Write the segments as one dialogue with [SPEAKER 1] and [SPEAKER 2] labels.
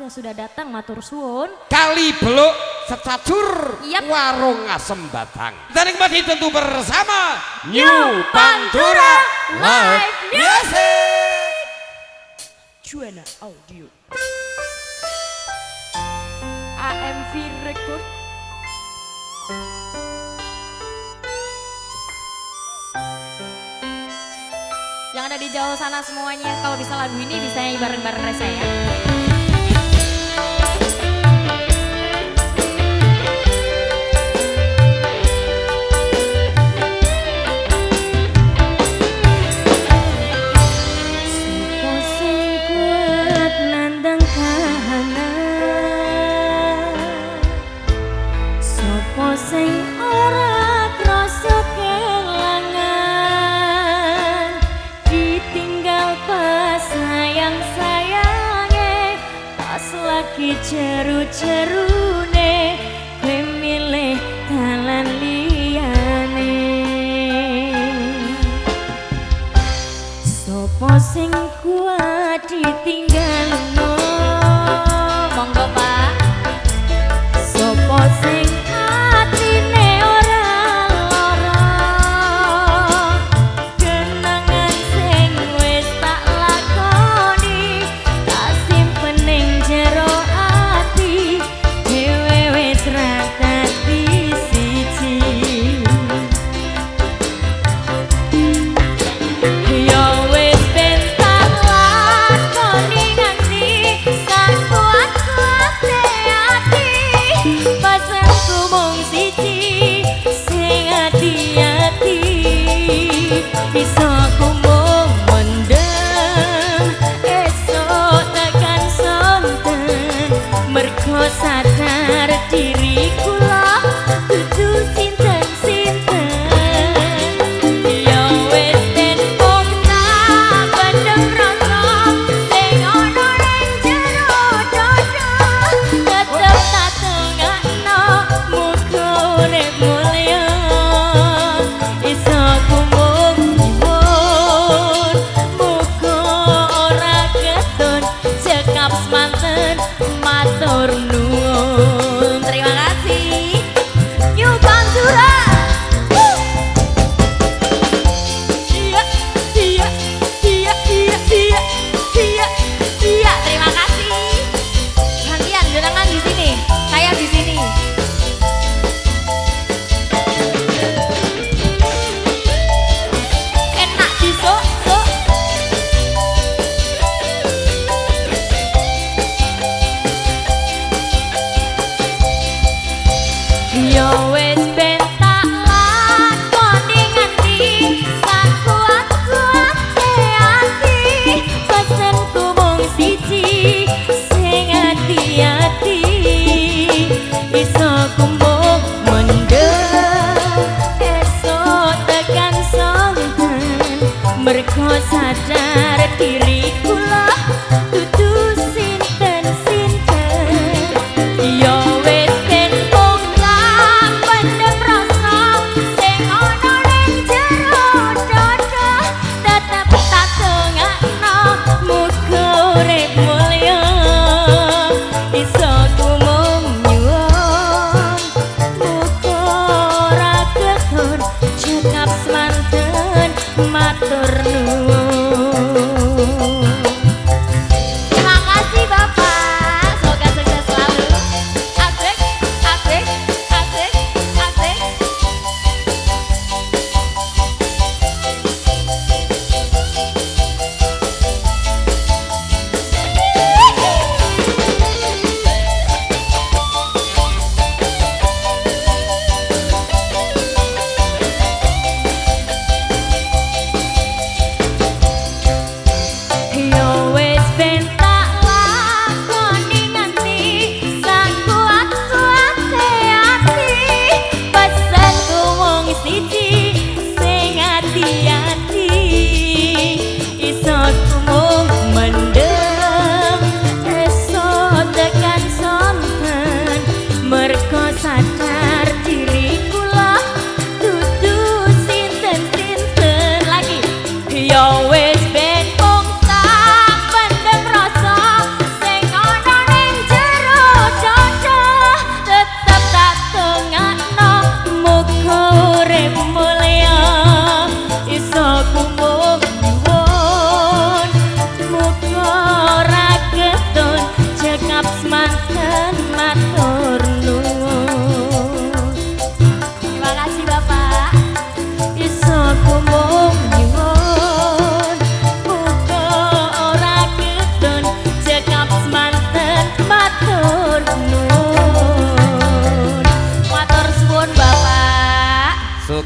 [SPEAKER 1] yang sudah datang matur suwun.
[SPEAKER 2] Kali beluk secacur
[SPEAKER 1] yep.
[SPEAKER 2] warung asem batang. Dan nikmati tentu bersama New,
[SPEAKER 1] New
[SPEAKER 2] Pantura Live Music.
[SPEAKER 1] Juana Audio. AMV Record. Yang ada di jauh sana semuanya, kalau bisa lagu ini bisa nyanyi bareng-bareng saya ya. ceru-ceru bisa Kau sadar matur nuwun. siji sing ati-ati iso kumbo mendek eso tekan songan merko sadar diri kula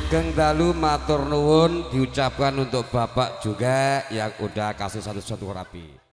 [SPEAKER 2] Sugeng dalu matur nuwun diucapkan untuk Bapak juga yang udah kasih satu-satu rapi.